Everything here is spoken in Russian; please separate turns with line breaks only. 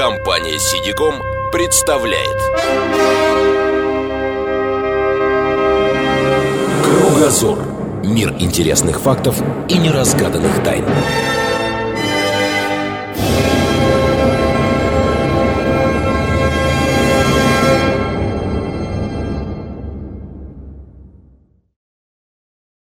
Компания «Сидиком» представляет. Кругозор. Мир интересных фактов и неразгаданных тайн.